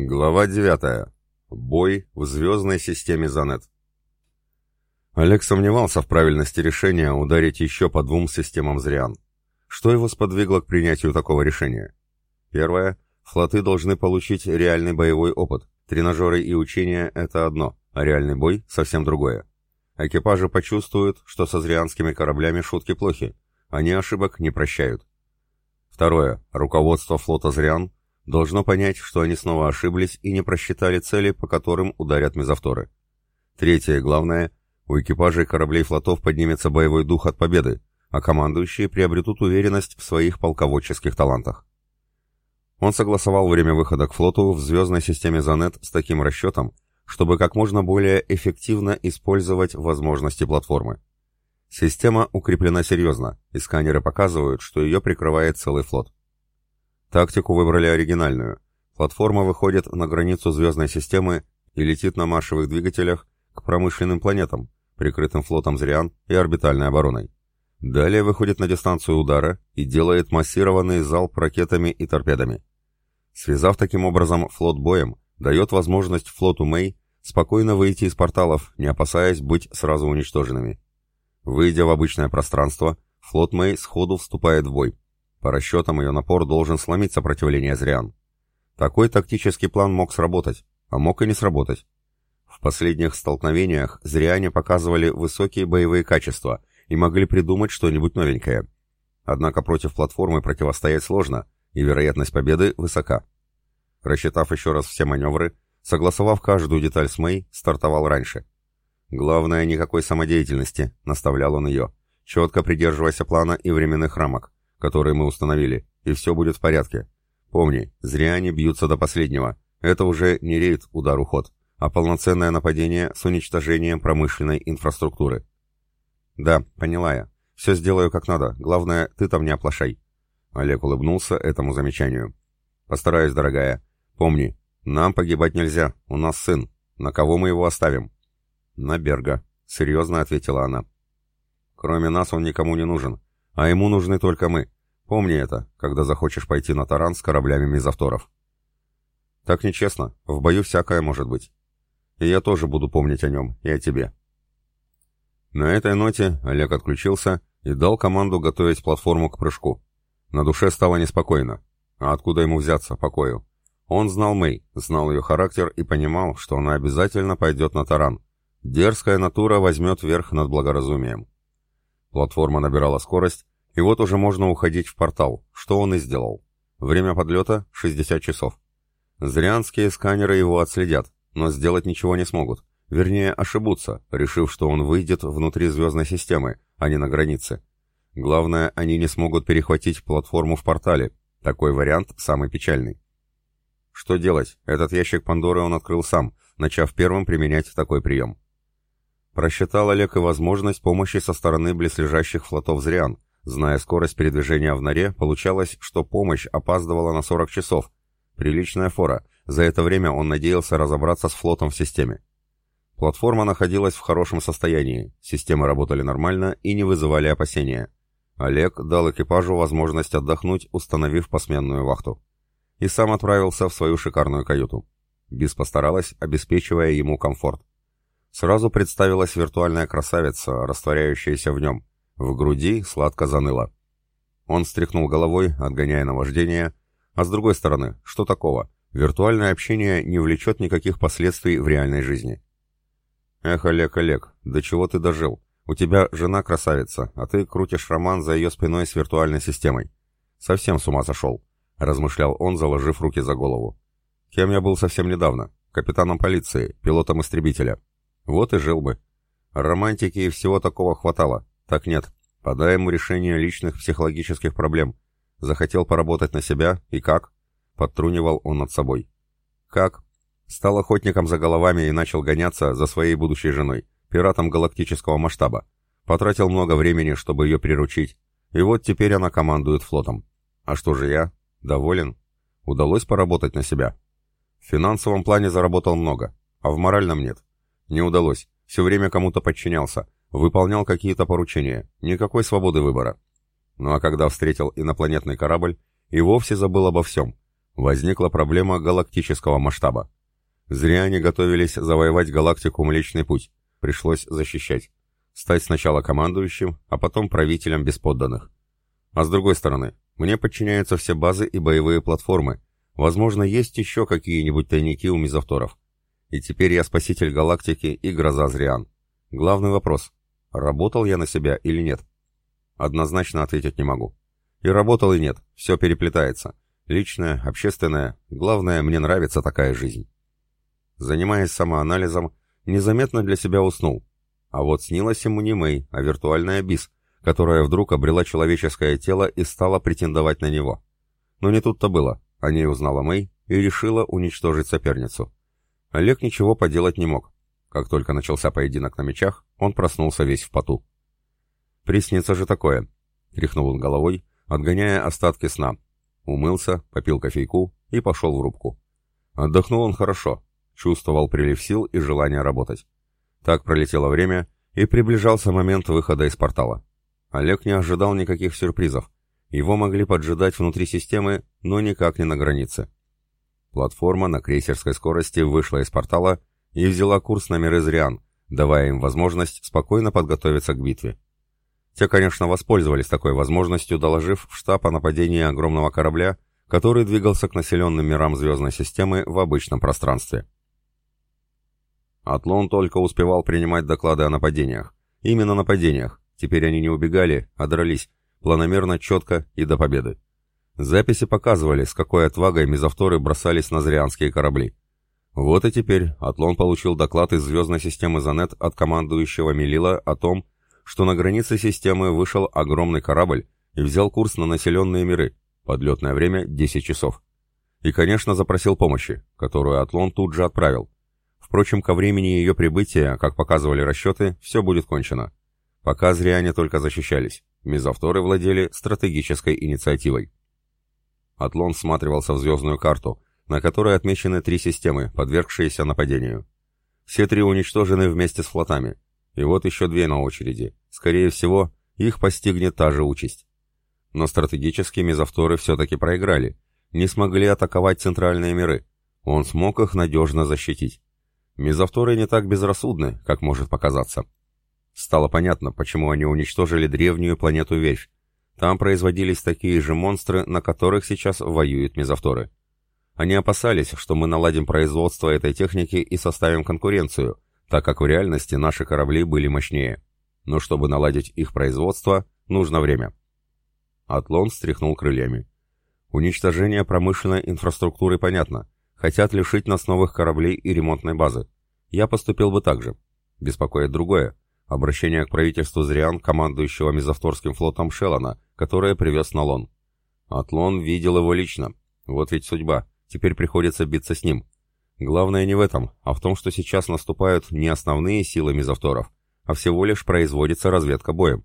Глава 9. Бой в звездной системе Занет. Олег сомневался в правильности решения ударить еще по двум системам Зриан. Что его сподвигло к принятию такого решения? Первое. Флоты должны получить реальный боевой опыт. Тренажеры и учения — это одно, а реальный бой — совсем другое. Экипажи почувствуют, что со зрианскими кораблями шутки плохи. Они ошибок не прощают. Второе. Руководство флота Зриан должно понять, что они снова ошиблись и не просчитали цели, по которым ударят мезовторы. Третье главное, у экипажей кораблей флотов поднимется боевой дух от победы, а командующие приобретут уверенность в своих полководческих талантах. Он согласовал время выхода к флоту в звездной системе Занет с таким расчетом, чтобы как можно более эффективно использовать возможности платформы. Система укреплена серьезно, и сканеры показывают, что ее прикрывает целый флот. Тактику выбрали оригинальную. Платформа выходит на границу звездной системы и летит на маршевых двигателях к промышленным планетам, прикрытым флотом Зриан и орбитальной обороной. Далее выходит на дистанцию удара и делает массированный залп ракетами и торпедами. Связав таким образом флот боем, дает возможность флоту Мэй спокойно выйти из порталов, не опасаясь быть сразу уничтоженными. Выйдя в обычное пространство, флот Мэй сходу вступает в бой. По расчетам, ее напор должен сломить сопротивление Зриан. Такой тактический план мог сработать, а мог и не сработать. В последних столкновениях Зриане показывали высокие боевые качества и могли придумать что-нибудь новенькое. Однако против платформы противостоять сложно, и вероятность победы высока. Рассчитав еще раз все маневры, согласовав каждую деталь с Мэй, стартовал раньше. «Главное, никакой самодеятельности», — наставлял он ее. «Четко придерживайся плана и временных рамок которые мы установили, и все будет в порядке. Помни, зря они бьются до последнего. Это уже не рейд удар-уход, а полноценное нападение с уничтожением промышленной инфраструктуры. Да, поняла я. Все сделаю как надо. Главное, ты там не оплошай. Олег улыбнулся этому замечанию. Постараюсь, дорогая. Помни, нам погибать нельзя. У нас сын. На кого мы его оставим? На Берга, серьезно ответила она. Кроме нас он никому не нужен. А ему нужны только мы. Помни это, когда захочешь пойти на таран с кораблями мизавторов. Так нечестно, в бою всякое может быть. И я тоже буду помнить о нем и о тебе. На этой ноте Олег отключился и дал команду готовить платформу к прыжку. На душе стало неспокойно. А откуда ему взяться, покою? Он знал Мэй, знал ее характер и понимал, что она обязательно пойдет на таран. Дерзкая натура возьмет верх над благоразумием. Платформа набирала скорость, и вот уже можно уходить в портал, что он и сделал. Время подлета — 60 часов. Зрянские сканеры его отследят, но сделать ничего не смогут. Вернее, ошибутся, решив, что он выйдет внутри звездной системы, а не на границе. Главное, они не смогут перехватить платформу в портале. Такой вариант самый печальный. Что делать? Этот ящик Пандоры он открыл сам, начав первым применять такой прием. Просчитал Олег и возможность помощи со стороны близлежащих флотов Зриан. Зная скорость передвижения в норе, получалось, что помощь опаздывала на 40 часов. Приличная фора. За это время он надеялся разобраться с флотом в системе. Платформа находилась в хорошем состоянии, системы работали нормально и не вызывали опасения. Олег дал экипажу возможность отдохнуть, установив посменную вахту. И сам отправился в свою шикарную каюту. Бис постаралась, обеспечивая ему комфорт. Сразу представилась виртуальная красавица, растворяющаяся в нем. В груди сладко заныло. Он встряхнул головой, отгоняя наваждение. А с другой стороны, что такого? Виртуальное общение не влечет никаких последствий в реальной жизни. Эх, Олег, Олег, до чего ты дожил? У тебя жена красавица, а ты крутишь роман за ее спиной с виртуальной системой. Совсем с ума сошел, размышлял он, заложив руки за голову. Кем я был совсем недавно? Капитаном полиции, пилотом истребителя. Вот и жил бы. Романтики и всего такого хватало. Так нет. Подай ему решение личных психологических проблем. Захотел поработать на себя, и как? Подтрунивал он над собой. Как? Стал охотником за головами и начал гоняться за своей будущей женой, пиратом галактического масштаба. Потратил много времени, чтобы ее приручить. И вот теперь она командует флотом. А что же я? Доволен? Удалось поработать на себя? В финансовом плане заработал много, а в моральном нет. Не удалось. Все время кому-то подчинялся. Выполнял какие-то поручения. Никакой свободы выбора. Ну а когда встретил инопланетный корабль, и вовсе забыл обо всем. Возникла проблема галактического масштаба. Зря они готовились завоевать галактику Млечный Путь. Пришлось защищать. Стать сначала командующим, а потом правителем без подданных. А с другой стороны, мне подчиняются все базы и боевые платформы. Возможно, есть еще какие-нибудь тайники у мизавторов. И теперь я спаситель галактики и гроза Зриан. Главный вопрос. Работал я на себя или нет? Однозначно ответить не могу. И работал, и нет. Все переплетается. Личное, общественное. Главное, мне нравится такая жизнь. Занимаясь самоанализом, незаметно для себя уснул. А вот снилась ему не Мэй, а виртуальная Бис, которая вдруг обрела человеческое тело и стала претендовать на него. Но не тут-то было. О ней узнала Мэй и решила уничтожить соперницу. Олег ничего поделать не мог. Как только начался поединок на мечах, он проснулся весь в поту. «Приснится же такое!» — тряхнул он головой, отгоняя остатки сна. Умылся, попил кофейку и пошел в рубку. Отдохнул он хорошо, чувствовал прилив сил и желание работать. Так пролетело время, и приближался момент выхода из портала. Олег не ожидал никаких сюрпризов. Его могли поджидать внутри системы, но никак не на границе. Платформа на крейсерской скорости вышла из портала и взяла курс на мир Изриан, давая им возможность спокойно подготовиться к битве. Те, конечно, воспользовались такой возможностью, доложив в штаб о нападении огромного корабля, который двигался к населенным мирам звездной системы в обычном пространстве. Атлон только успевал принимать доклады о нападениях. Именно нападениях. Теперь они не убегали, а дрались. Планомерно, четко и до победы. Записи показывали, с какой отвагой мизавторы бросались на зрианские корабли. Вот и теперь Атлон получил доклад из звездной системы Занет от командующего Мелила о том, что на границе системы вышел огромный корабль и взял курс на населенные миры. Подлетное время 10 часов. И, конечно, запросил помощи, которую Атлон тут же отправил. Впрочем, ко времени ее прибытия, как показывали расчеты, все будет кончено. Пока зря они только защищались. Мезовторы владели стратегической инициативой. Атлон всматривался в звездную карту, на которой отмечены три системы, подвергшиеся нападению. Все три уничтожены вместе с флотами. И вот еще две на очереди. Скорее всего, их постигнет та же участь. Но стратегически мезовторы все-таки проиграли. Не смогли атаковать центральные миры. Он смог их надежно защитить. Мезовторы не так безрассудны, как может показаться. Стало понятно, почему они уничтожили древнюю планету Верфь. Там производились такие же монстры, на которых сейчас воюют мезовторы. Они опасались, что мы наладим производство этой техники и составим конкуренцию, так как в реальности наши корабли были мощнее. Но чтобы наладить их производство, нужно время. Атлон стряхнул крыльями. Уничтожение промышленной инфраструктуры понятно. Хотят лишить нас новых кораблей и ремонтной базы. Я поступил бы так же. Беспокоит другое. Обращение к правительству Зриан, командующего Мезовторским флотом Шеллона, которое привез Налон. Атлон видел его лично. Вот ведь судьба. Теперь приходится биться с ним. Главное не в этом, а в том, что сейчас наступают не основные силы Мезовторов, а всего лишь производится разведка боем.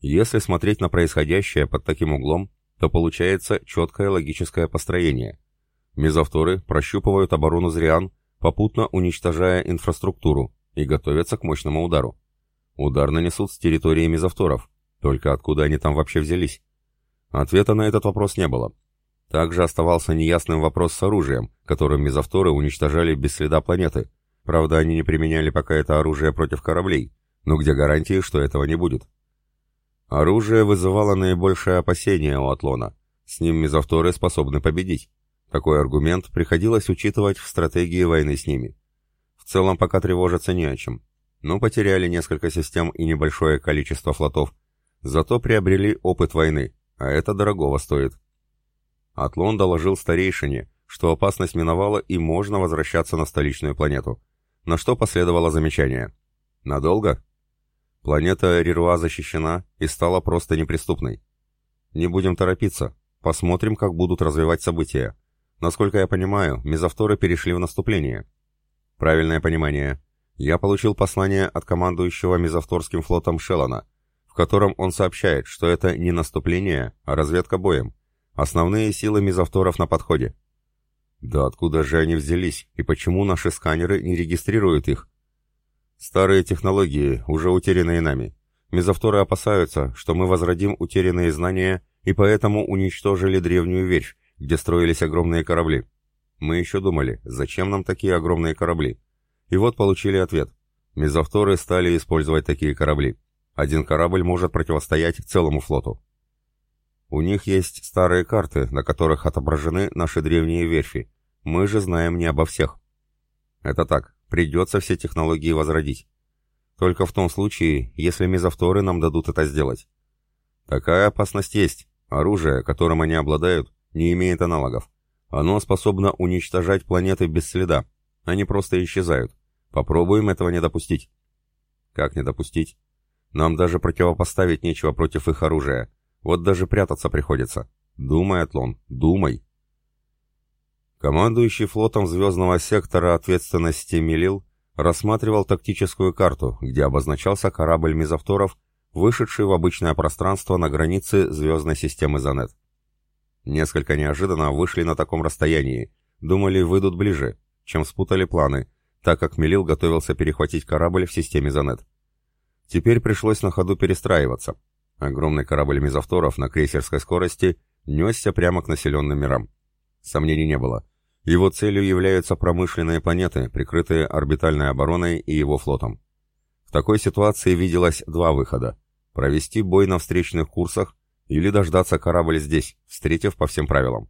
Если смотреть на происходящее под таким углом, то получается четкое логическое построение – Мезовторы прощупывают оборону Зриан, попутно уничтожая инфраструктуру, и готовятся к мощному удару. Удар нанесут с территории мезовторов, только откуда они там вообще взялись? Ответа на этот вопрос не было. Также оставался неясным вопрос с оружием, которым мезовторы уничтожали без следа планеты. Правда, они не применяли пока это оружие против кораблей, но где гарантии, что этого не будет? Оружие вызывало наибольшее опасение у Атлона. С ним мезовторы способны победить. Такой аргумент приходилось учитывать в стратегии войны с ними. В целом пока тревожиться не о чем. Но потеряли несколько систем и небольшое количество флотов. Зато приобрели опыт войны, а это дорогого стоит. Атлон доложил старейшине, что опасность миновала и можно возвращаться на столичную планету. На что последовало замечание. Надолго? Планета Рируа защищена и стала просто неприступной. Не будем торопиться, посмотрим, как будут развивать события. Насколько я понимаю, мезовторы перешли в наступление. Правильное понимание. Я получил послание от командующего мезовторским флотом Шеллона, в котором он сообщает, что это не наступление, а разведка боем. Основные силы мезовторов на подходе. Да откуда же они взялись, и почему наши сканеры не регистрируют их? Старые технологии, уже утерянные нами. Мезовторы опасаются, что мы возродим утерянные знания и поэтому уничтожили древнюю вещь, где строились огромные корабли. Мы еще думали, зачем нам такие огромные корабли? И вот получили ответ. Мезовторы стали использовать такие корабли. Один корабль может противостоять целому флоту. У них есть старые карты, на которых отображены наши древние верфи. Мы же знаем не обо всех. Это так, придется все технологии возродить. Только в том случае, если мезовторы нам дадут это сделать. Такая опасность есть. Оружие, которым они обладают, не имеет аналогов. Оно способно уничтожать планеты без следа. Они просто исчезают. Попробуем этого не допустить. Как не допустить? Нам даже противопоставить нечего против их оружия. Вот даже прятаться приходится. Думай, Атлон, думай. Командующий флотом звездного сектора ответственности Милил рассматривал тактическую карту, где обозначался корабль мезовторов, вышедший в обычное пространство на границе звездной системы Занет. Несколько неожиданно вышли на таком расстоянии, думали выйдут ближе, чем спутали планы, так как Мелил готовился перехватить корабль в системе Занет. Теперь пришлось на ходу перестраиваться. Огромный корабль мезовторов на крейсерской скорости несся прямо к населенным мирам. Сомнений не было. Его целью являются промышленные планеты, прикрытые орбитальной обороной и его флотом. В такой ситуации виделось два выхода. Провести бой на встречных курсах или дождаться корабль здесь, встретив по всем правилам.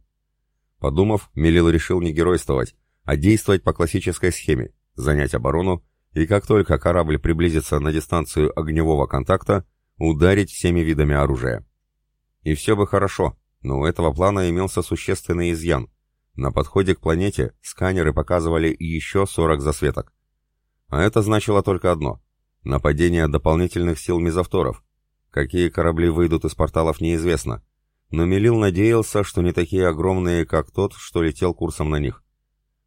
Подумав, Мелил решил не геройствовать, а действовать по классической схеме, занять оборону, и как только корабль приблизится на дистанцию огневого контакта, ударить всеми видами оружия. И все бы хорошо, но у этого плана имелся существенный изъян. На подходе к планете сканеры показывали еще 40 засветок. А это значило только одно — нападение дополнительных сил мезовторов, Какие корабли выйдут из порталов, неизвестно. Но Мелил надеялся, что не такие огромные, как тот, что летел курсом на них.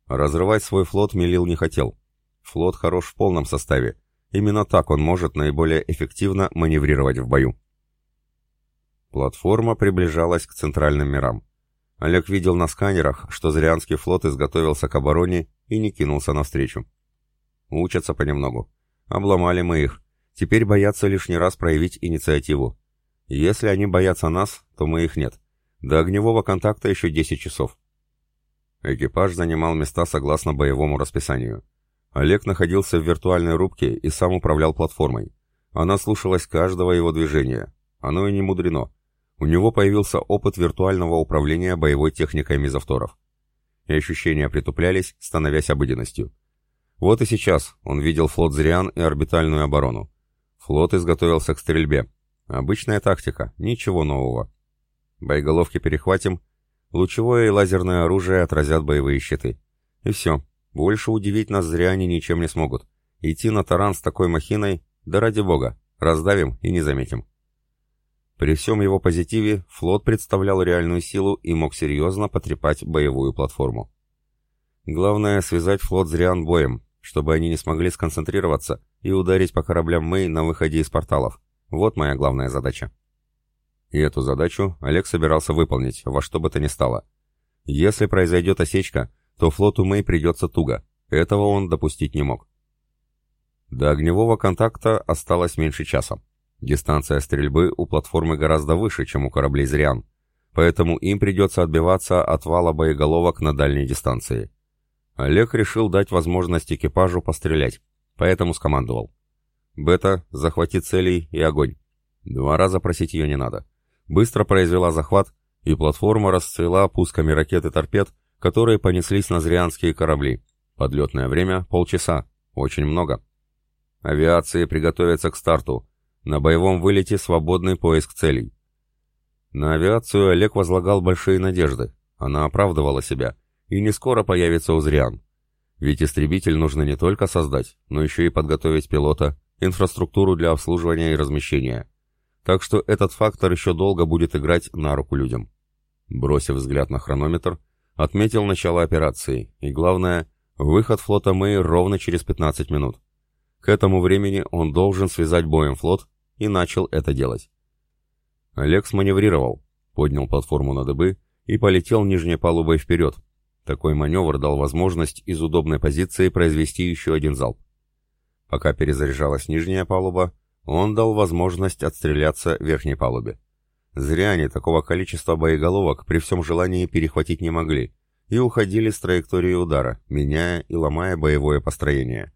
Разрывать свой флот Мелил не хотел. Флот хорош в полном составе. Именно так он может наиболее эффективно маневрировать в бою. Платформа приближалась к центральным мирам. Олег видел на сканерах, что Зрианский флот изготовился к обороне и не кинулся навстречу. Учатся понемногу. Обломали мы их, Теперь боятся лишний раз проявить инициативу. Если они боятся нас, то мы их нет. До огневого контакта еще 10 часов. Экипаж занимал места согласно боевому расписанию. Олег находился в виртуальной рубке и сам управлял платформой. Она слушалась каждого его движения. Оно и не мудрено. У него появился опыт виртуального управления боевой техникой мизавторов. И ощущения притуплялись, становясь обыденностью. Вот и сейчас он видел флот Зриан и орбитальную оборону. Флот изготовился к стрельбе. Обычная тактика, ничего нового. Боеголовки перехватим, лучевое и лазерное оружие отразят боевые щиты. И все. Больше удивить нас зря они ничем не смогут. Идти на таран с такой махиной, да ради бога, раздавим и не заметим. При всем его позитиве флот представлял реальную силу и мог серьезно потрепать боевую платформу. Главное связать флот Зриан боем, чтобы они не смогли сконцентрироваться и ударить по кораблям Мэй на выходе из порталов. Вот моя главная задача. И эту задачу Олег собирался выполнить, во что бы то ни стало. Если произойдет осечка, то флоту Мэй придется туго. Этого он допустить не мог. До огневого контакта осталось меньше часа. Дистанция стрельбы у платформы гораздо выше, чем у кораблей «Зриан», поэтому им придется отбиваться от вала боеголовок на дальней дистанции. Олег решил дать возможность экипажу пострелять, поэтому скомандовал. «Бета, захвати целей и огонь». Два раза просить ее не надо. Быстро произвела захват, и платформа расцвела пусками ракет и торпед, которые понеслись на зрианские корабли. Подлетное время — полчаса. Очень много. Авиации приготовиться к старту. На боевом вылете свободный поиск целей. На авиацию Олег возлагал большие надежды. Она оправдывала себя и не скоро появится у Зриан. Ведь истребитель нужно не только создать, но еще и подготовить пилота, инфраструктуру для обслуживания и размещения. Так что этот фактор еще долго будет играть на руку людям. Бросив взгляд на хронометр, отметил начало операции, и главное, выход флота Мэй ровно через 15 минут. К этому времени он должен связать боем флот и начал это делать. Олег сманеврировал, поднял платформу на дыбы и полетел нижней палубой вперед, такой маневр дал возможность из удобной позиции произвести еще один залп. Пока перезаряжалась нижняя палуба, он дал возможность отстреляться верхней палубе. Зря они такого количества боеголовок при всем желании перехватить не могли, и уходили с траектории удара, меняя и ломая боевое построение.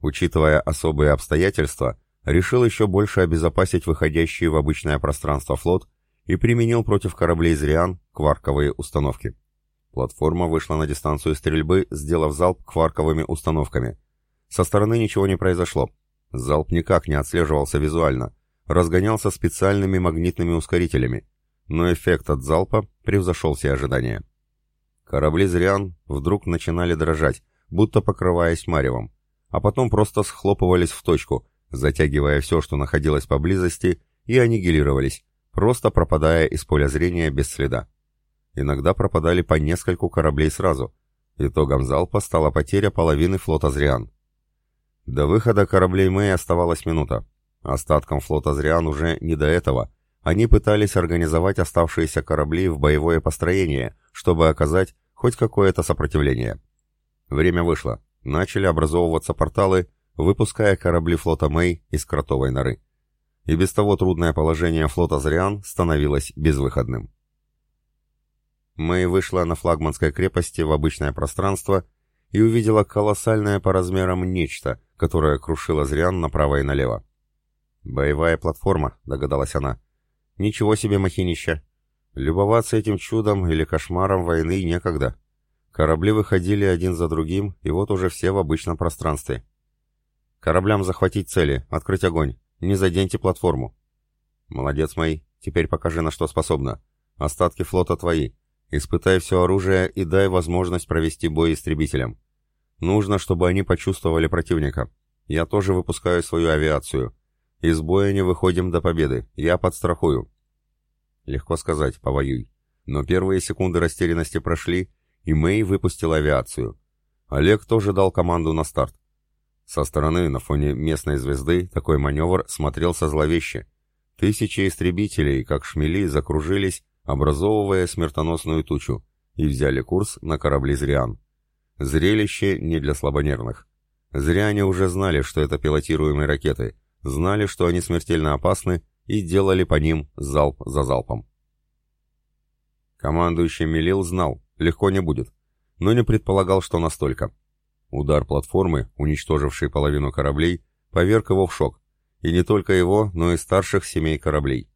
Учитывая особые обстоятельства, решил еще больше обезопасить выходящий в обычное пространство флот и применил против кораблей «Зриан» кварковые установки. Платформа вышла на дистанцию стрельбы, сделав залп кварковыми установками. Со стороны ничего не произошло. Залп никак не отслеживался визуально, разгонялся специальными магнитными ускорителями, но эффект от залпа превзошел все ожидания. Корабли «Зриан» вдруг начинали дрожать, будто покрываясь маревом, а потом просто схлопывались в точку, затягивая все, что находилось поблизости, и аннигилировались, просто пропадая из поля зрения без следа. Иногда пропадали по нескольку кораблей сразу. Итогом залпа стала потеря половины флота «Зриан». До выхода кораблей Мэй оставалась минута. Остаткам флота «Зриан» уже не до этого. Они пытались организовать оставшиеся корабли в боевое построение, чтобы оказать хоть какое-то сопротивление. Время вышло. Начали образовываться порталы, выпуская корабли флота Мэй из кротовой норы. И без того трудное положение флота «Зриан» становилось безвыходным. Мэй вышла на флагманской крепости в обычное пространство и увидела колоссальное по размерам нечто, которое крушило Зриан направо и налево. «Боевая платформа», — догадалась она. «Ничего себе махинища! Любоваться этим чудом или кошмаром войны некогда. Корабли выходили один за другим, и вот уже все в обычном пространстве. Кораблям захватить цели, открыть огонь, не заденьте платформу». «Молодец, Мэй, теперь покажи, на что способна. Остатки флота твои. Испытай все оружие и дай возможность провести бой истребителям. Нужно, чтобы они почувствовали противника. Я тоже выпускаю свою авиацию. Из боя не выходим до победы. Я подстрахую. Легко сказать, повоюй. Но первые секунды растерянности прошли, и Мэй выпустил авиацию. Олег тоже дал команду на старт. Со стороны, на фоне местной звезды, такой маневр смотрелся зловеще. Тысячи истребителей, как шмели, закружились образовывая смертоносную тучу, и взяли курс на корабли «Зриан». Зрелище не для слабонервных. Зряне уже знали, что это пилотируемые ракеты, знали, что они смертельно опасны, и делали по ним залп за залпом. Командующий Мелил знал, легко не будет, но не предполагал, что настолько. Удар платформы, уничтоживший половину кораблей, поверг его в шок, и не только его, но и старших семей кораблей.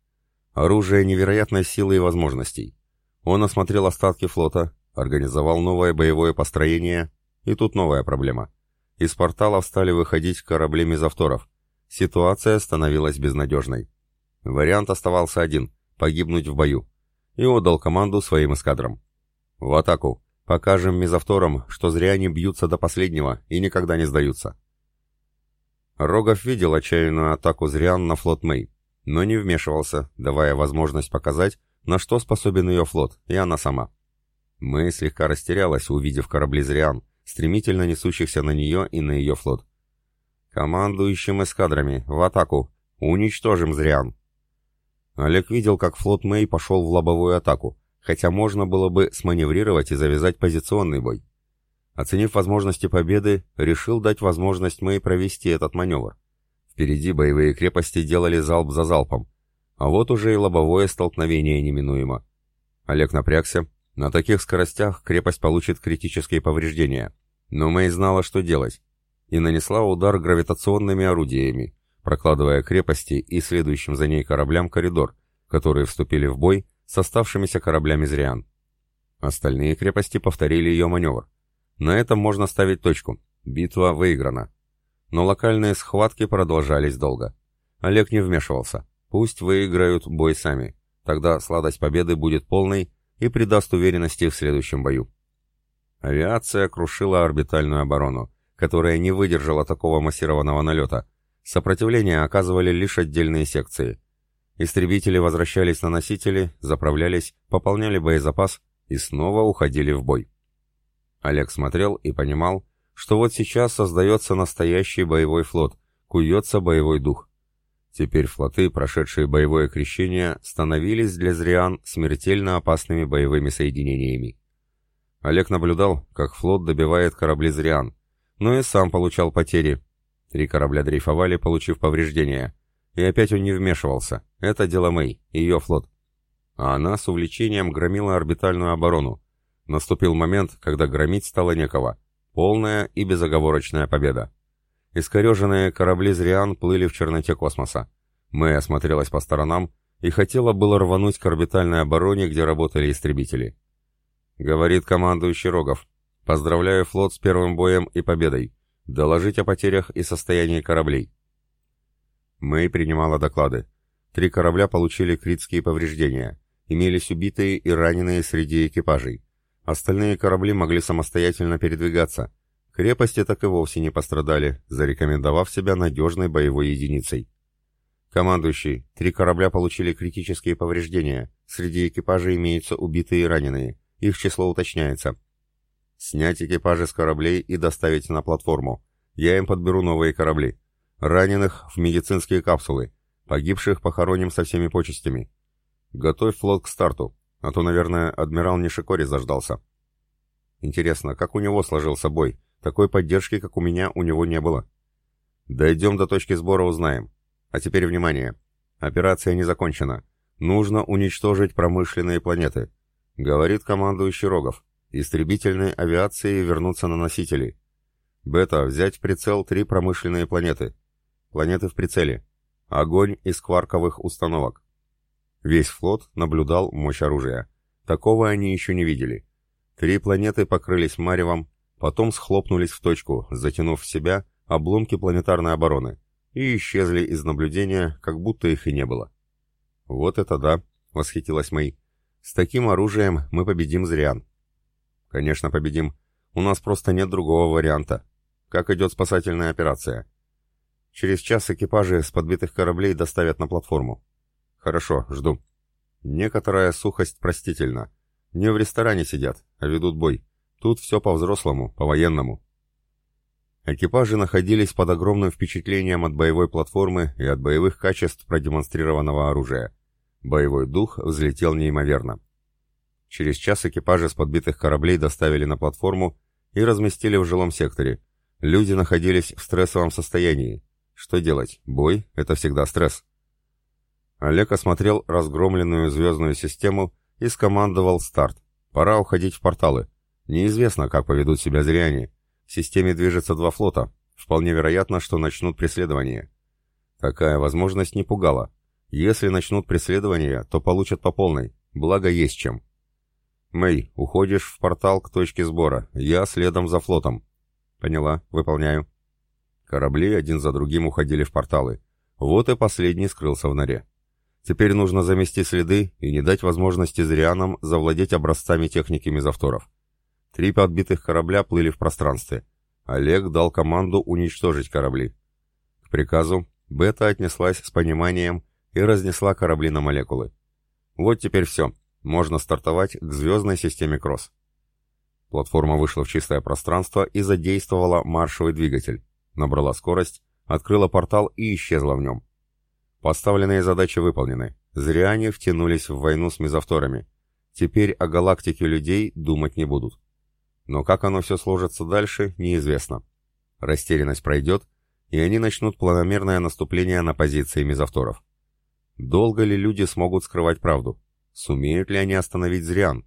Оружие невероятной силы и возможностей. Он осмотрел остатки флота, организовал новое боевое построение, и тут новая проблема. Из порталов стали выходить корабли мезовторов. Ситуация становилась безнадежной. Вариант оставался один — погибнуть в бою. И отдал команду своим эскадрам. «В атаку! Покажем мезовторам, что зря они бьются до последнего и никогда не сдаются». Рогов видел отчаянную атаку Зриан на флот Мэй но не вмешивался, давая возможность показать, на что способен ее флот, и она сама. Мы слегка растерялась, увидев корабли «Зриан», стремительно несущихся на нее и на ее флот. «Командующим эскадрами, в атаку! Уничтожим «Зриан»!» Олег видел, как флот Мэй пошел в лобовую атаку, хотя можно было бы сманеврировать и завязать позиционный бой. Оценив возможности победы, решил дать возможность Мэй провести этот маневр. Впереди боевые крепости делали залп за залпом, а вот уже и лобовое столкновение неминуемо. Олег напрягся. На таких скоростях крепость получит критические повреждения. Но Мэй знала, что делать, и нанесла удар гравитационными орудиями, прокладывая крепости и следующим за ней кораблям коридор, которые вступили в бой с оставшимися кораблями Зриан. Остальные крепости повторили ее маневр. На этом можно ставить точку. Битва выиграна. Но локальные схватки продолжались долго. Олег не вмешивался. Пусть выиграют бой сами. Тогда сладость победы будет полной и придаст уверенности в следующем бою. Авиация крушила орбитальную оборону, которая не выдержала такого массированного налета. Сопротивление оказывали лишь отдельные секции. Истребители возвращались на носители, заправлялись, пополняли боезапас и снова уходили в бой. Олег смотрел и понимал, что вот сейчас создается настоящий боевой флот, куется боевой дух. Теперь флоты, прошедшие боевое крещение, становились для Зриан смертельно опасными боевыми соединениями. Олег наблюдал, как флот добивает корабли Зриан, но и сам получал потери. Три корабля дрейфовали, получив повреждения. И опять он не вмешивался. Это дело Мэй, ее флот. а она с увлечением громила орбитальную оборону. Наступил момент, когда громить стало некого. Полная и безоговорочная победа. Искореженные корабли «Зриан» плыли в черноте космоса. Мэй осмотрелась по сторонам и хотела было рвануть к орбитальной обороне, где работали истребители. Говорит командующий Рогов. «Поздравляю флот с первым боем и победой. Доложить о потерях и состоянии кораблей». Мэй принимала доклады. Три корабля получили критские повреждения. Имелись убитые и раненые среди экипажей. Остальные корабли могли самостоятельно передвигаться. Крепости так и вовсе не пострадали, зарекомендовав себя надежной боевой единицей. Командующий, три корабля получили критические повреждения. Среди экипажей имеются убитые и раненые. Их число уточняется. Снять экипажи с кораблей и доставить на платформу. Я им подберу новые корабли. Раненых в медицинские капсулы. Погибших похороним со всеми почестями. Готовь флот к старту, а то, наверное, адмирал Нишикори заждался. Интересно, как у него сложился бой? Такой поддержки, как у меня, у него не было. Дойдем до точки сбора, узнаем. А теперь внимание. Операция не закончена. Нужно уничтожить промышленные планеты. Говорит командующий Рогов. Истребительной авиации вернуться на носители. Бета, взять в прицел три промышленные планеты. Планеты в прицеле. Огонь из кварковых установок. Весь флот наблюдал мощь оружия. Такого они еще не видели. Три планеты покрылись маревом, потом схлопнулись в точку, затянув в себя обломки планетарной обороны, и исчезли из наблюдения, как будто их и не было. «Вот это да!» — восхитилась Мэй. «С таким оружием мы победим Зриан». «Конечно, победим. У нас просто нет другого варианта. Как идет спасательная операция?» «Через час экипажи с подбитых кораблей доставят на платформу. Хорошо, жду. Некоторая сухость простительна. Не в ресторане сидят, а ведут бой. Тут все по-взрослому, по-военному. Экипажи находились под огромным впечатлением от боевой платформы и от боевых качеств продемонстрированного оружия. Боевой дух взлетел неимоверно. Через час экипажи с подбитых кораблей доставили на платформу и разместили в жилом секторе. Люди находились в стрессовом состоянии. Что делать? Бой — это всегда стресс. Олег осмотрел разгромленную звездную систему и скомандовал старт. Пора уходить в порталы. Неизвестно, как поведут себя зряне. В системе движется два флота. Вполне вероятно, что начнут преследование. Такая возможность не пугала. Если начнут преследование, то получат по полной. Благо есть чем. Мэй, уходишь в портал к точке сбора. Я следом за флотом. Поняла, выполняю. Корабли один за другим уходили в порталы. Вот и последний скрылся в норе. Теперь нужно замести следы и не дать возможности зрианам завладеть образцами техники мезовторов. Три подбитых корабля плыли в пространстве. Олег дал команду уничтожить корабли. К приказу Бета отнеслась с пониманием и разнесла корабли на молекулы. Вот теперь все. Можно стартовать к звездной системе Кросс. Платформа вышла в чистое пространство и задействовала маршевый двигатель. Набрала скорость, открыла портал и исчезла в нем. Поставленные задачи выполнены. Зря они втянулись в войну с мезовторами. Теперь о галактике людей думать не будут. Но как оно все сложится дальше, неизвестно. Растерянность пройдет, и они начнут планомерное наступление на позиции мезовторов. Долго ли люди смогут скрывать правду? Сумеют ли они остановить Зриан?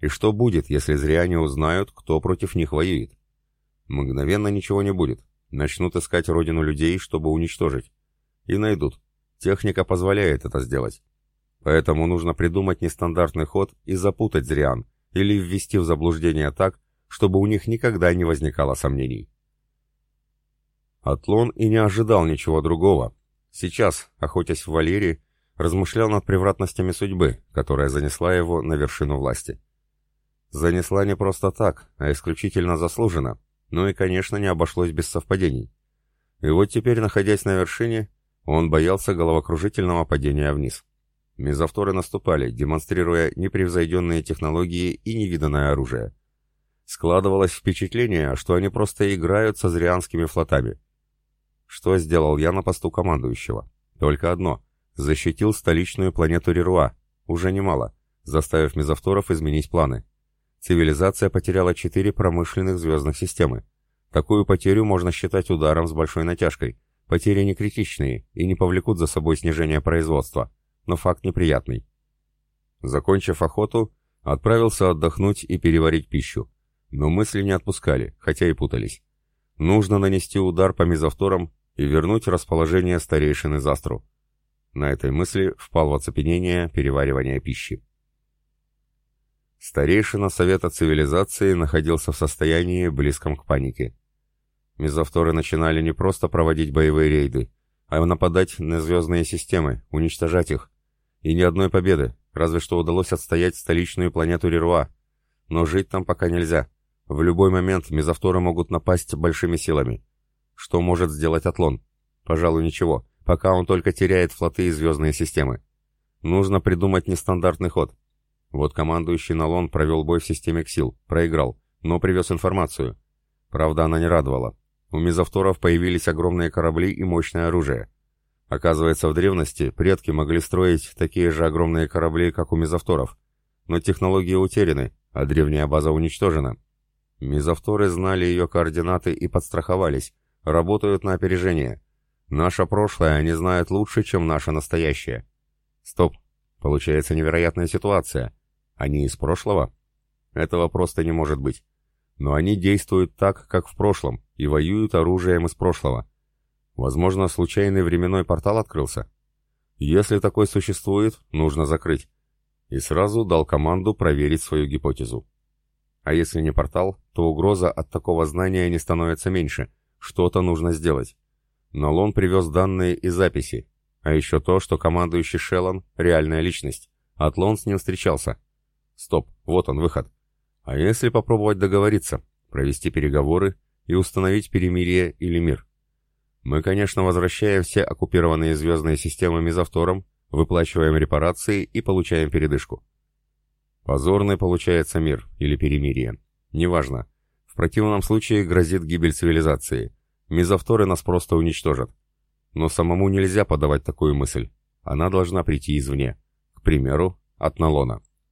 И что будет, если Зриане узнают, кто против них воюет? Мгновенно ничего не будет. Начнут искать родину людей, чтобы уничтожить. И найдут. Техника позволяет это сделать. Поэтому нужно придумать нестандартный ход и запутать зриан, или ввести в заблуждение так, чтобы у них никогда не возникало сомнений. Атлон и не ожидал ничего другого. Сейчас, охотясь в Валерии, размышлял над превратностями судьбы, которая занесла его на вершину власти. Занесла не просто так, а исключительно заслуженно, ну и, конечно, не обошлось без совпадений. И вот теперь, находясь на вершине, он боялся головокружительного падения вниз. Мезовторы наступали, демонстрируя непревзойденные технологии и невиданное оружие. Складывалось впечатление, что они просто играют со зрианскими флотами. Что сделал я на посту командующего? Только одно. Защитил столичную планету Рируа. Уже немало. Заставив мезовторов изменить планы. Цивилизация потеряла четыре промышленных звездных системы. Такую потерю можно считать ударом с большой натяжкой, Потери не критичные и не повлекут за собой снижение производства, но факт неприятный. Закончив охоту, отправился отдохнуть и переварить пищу. Но мысли не отпускали, хотя и путались. Нужно нанести удар по мезовторам и вернуть расположение старейшины Застру. На этой мысли впал в оцепенение переваривания пищи. Старейшина Совета Цивилизации находился в состоянии, близком к панике. Мезовторы начинали не просто проводить боевые рейды, а нападать на звездные системы, уничтожать их. И ни одной победы, разве что удалось отстоять столичную планету Рируа. Но жить там пока нельзя. В любой момент мезовторы могут напасть большими силами. Что может сделать Атлон? Пожалуй, ничего, пока он только теряет флоты и звездные системы. Нужно придумать нестандартный ход. Вот командующий Налон провел бой в системе Ксил, проиграл, но привез информацию. Правда, она не радовала. У мезовторов появились огромные корабли и мощное оружие. Оказывается, в древности предки могли строить такие же огромные корабли, как у мезовторов. Но технологии утеряны, а древняя база уничтожена. Мезовторы знали ее координаты и подстраховались, работают на опережение. Наше прошлое они знают лучше, чем наше настоящее. Стоп, получается невероятная ситуация. Они из прошлого? Этого просто не может быть. Но они действуют так, как в прошлом, и воюют оружием из прошлого. Возможно, случайный временной портал открылся. Если такой существует, нужно закрыть. И сразу дал команду проверить свою гипотезу. А если не портал, то угроза от такого знания не становится меньше. Что-то нужно сделать. Но Лон привез данные и записи. А еще то, что командующий Шеллон — реальная личность. Атлон с ним встречался. Стоп, вот он, выход. А если попробовать договориться, провести переговоры и установить перемирие или мир? Мы, конечно, возвращаем все оккупированные звездные системы мезовтором, выплачиваем репарации и получаем передышку. Позорный получается мир или перемирие. Неважно. В противном случае грозит гибель цивилизации. Мезовторы нас просто уничтожат. Но самому нельзя подавать такую мысль. Она должна прийти извне. К примеру, от Налона.